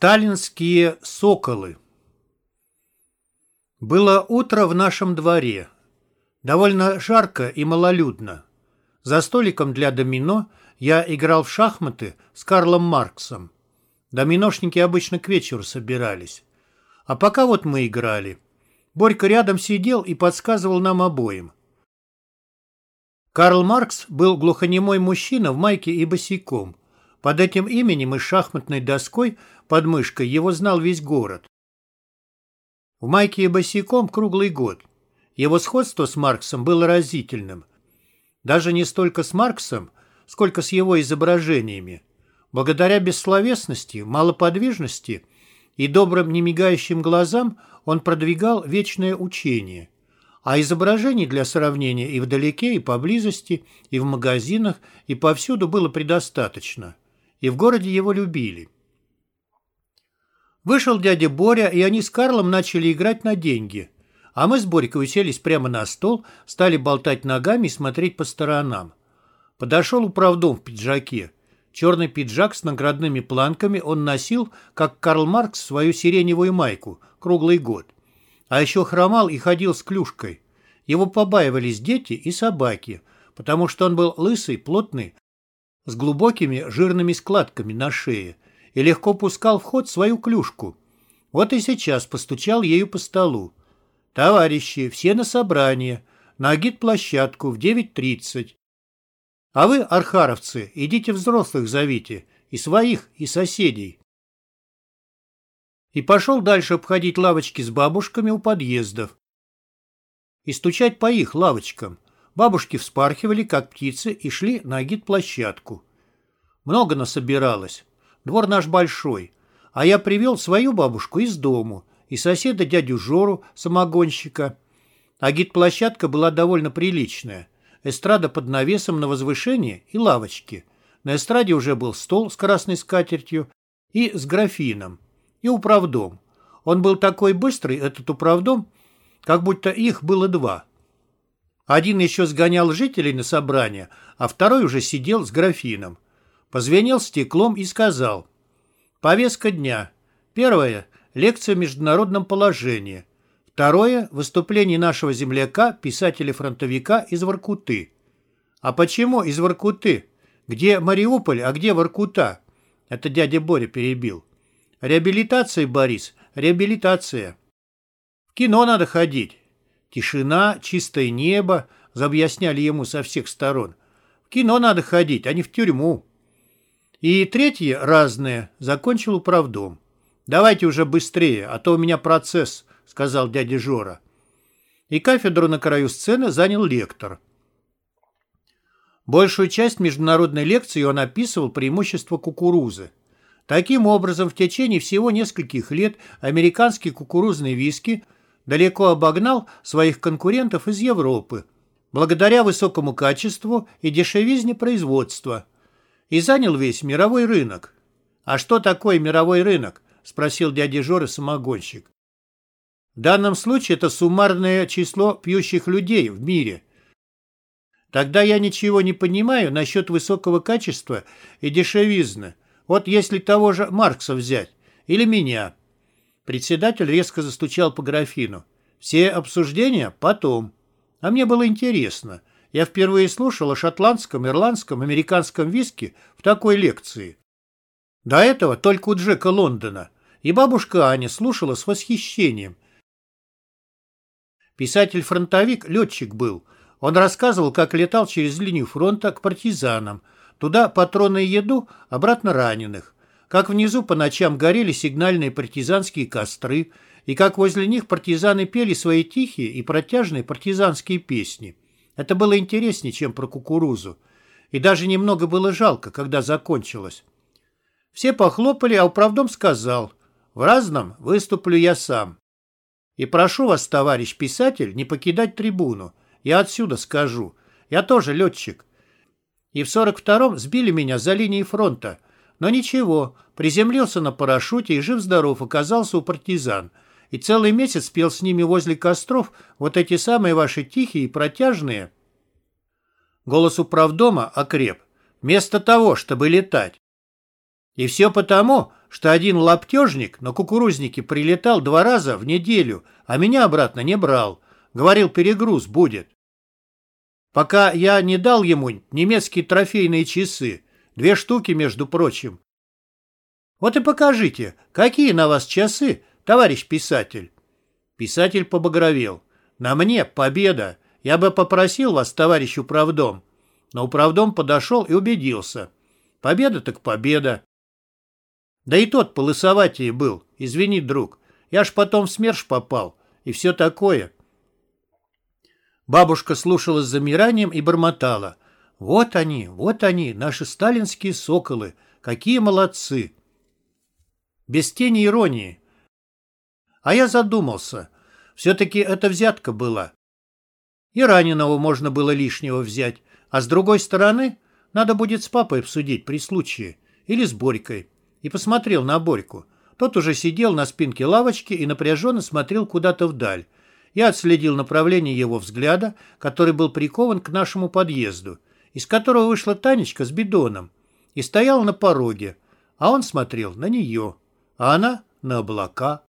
Сталинские соколы Было утро в нашем дворе. Довольно жарко и малолюдно. За столиком для домино я играл в шахматы с Карлом Марксом. Доминошники обычно к вечеру собирались. А пока вот мы играли. Борька рядом сидел и подсказывал нам обоим. Карл Маркс был глухонемой мужчина в майке и босиком. Под этим именем и шахматной доской под мышкой его знал весь город. В майке и босиком круглый год. Его сходство с Марксом было разительным. Даже не столько с Марксом, сколько с его изображениями. Благодаря бессловесности, малоподвижности и добрым немигающим глазам он продвигал вечное учение. А изображений для сравнения и вдалеке, и поблизости, и в магазинах, и повсюду было предостаточно и в городе его любили. Вышел дядя Боря, и они с Карлом начали играть на деньги. А мы с Борькой уселись прямо на стол, стали болтать ногами и смотреть по сторонам. Подошел управдом в пиджаке. Черный пиджак с наградными планками он носил, как Карл Маркс, свою сиреневую майку, круглый год. А еще хромал и ходил с клюшкой. Его побаивались дети и собаки, потому что он был лысый, плотный, с глубокими жирными складками на шее и легко пускал в ход свою клюшку. Вот и сейчас постучал ею по столу. «Товарищи, все на собрание, на агит-площадку в 9.30. А вы, архаровцы, идите взрослых зовите, и своих, и соседей». И пошел дальше обходить лавочки с бабушками у подъездов. И стучать по их лавочкам – Бабушки вспархивали, как птицы, и шли на агит-площадку. Много насобиралось. Двор наш большой. А я привел свою бабушку из дому и соседа дядю Жору, самогонщика. Агит-площадка была довольно приличная. Эстрада под навесом на возвышении и лавочки. На эстраде уже был стол с красной скатертью и с графином. И управдом. Он был такой быстрый, этот управдом, как будто их было два – один еще сгонял жителей на собрание, а второй уже сидел с графином. Позвенел стеклом и сказал. Повестка дня. Первое – лекция о международном положении. Второе – выступление нашего земляка, писателя-фронтовика из Воркуты. А почему из Воркуты? Где Мариуполь, а где Воркута? Это дядя Боря перебил. Реабилитация, Борис, реабилитация. В кино надо ходить. Тишина, чистое небо, заобъясняли ему со всех сторон. В кино надо ходить, а не в тюрьму. И третье, разное, закончил управдом. «Давайте уже быстрее, а то у меня процесс», — сказал дядя Жора. И кафедру на краю сцены занял лектор. Большую часть международной лекции он описывал преимущества кукурузы. Таким образом, в течение всего нескольких лет американский кукурузный виски – далеко обогнал своих конкурентов из Европы, благодаря высокому качеству и дешевизне производства, и занял весь мировой рынок. «А что такое мировой рынок?» – спросил дядя Жора самогонщик. В данном случае это суммарное число пьющих людей в мире. Тогда я ничего не понимаю насчет высокого качества и дешевизны. Вот если того же Маркса взять, или меня – Председатель резко застучал по графину. «Все обсуждения потом». А мне было интересно. Я впервые слушал о шотландском, ирландском, американском виске в такой лекции. До этого только у Джека Лондона. И бабушка Аня слушала с восхищением. Писатель-фронтовик летчик был. Он рассказывал, как летал через линию фронта к партизанам. Туда патроны и еду, обратно раненых как внизу по ночам горели сигнальные партизанские костры, и как возле них партизаны пели свои тихие и протяжные партизанские песни. Это было интереснее, чем про кукурузу. И даже немного было жалко, когда закончилось. Все похлопали, а управдом сказал, «В разном выступлю я сам. И прошу вас, товарищ писатель, не покидать трибуну. Я отсюда скажу. Я тоже летчик. И в 42-м сбили меня за линией фронта, но ничего, приземлился на парашюте и жив-здоров оказался у партизан. И целый месяц пел с ними возле костров вот эти самые ваши тихие и протяжные. Голос управдома окреп. Вместо того, чтобы летать. И все потому, что один лаптежник на кукурузнике прилетал два раза в неделю, а меня обратно не брал. Говорил, перегруз будет. Пока я не дал ему немецкие трофейные часы, две штуки, между прочим. Вот и покажите, какие на вас часы, товарищ писатель. Писатель побагровел. На мне победа. Я бы попросил вас, товарищ управдом. Но управдом подошел и убедился. Победа так победа. Да и тот полысоватее был, извини, друг. Я ж потом в СМЕРШ попал. И все такое. Бабушка слушала с замиранием и бормотала. Вот они, вот они, наши сталинские соколы. Какие молодцы. Без тени иронии. А я задумался. Все-таки это взятка была. И раненого можно было лишнего взять. А с другой стороны, надо будет с папой обсудить при случае. Или с Борькой. И посмотрел на Борьку. Тот уже сидел на спинке лавочки и напряженно смотрел куда-то вдаль. Я отследил направление его взгляда, который был прикован к нашему подъезду, из которого вышла Танечка с бидоном и стояла на пороге, а он смотрел на нее, а она на облака.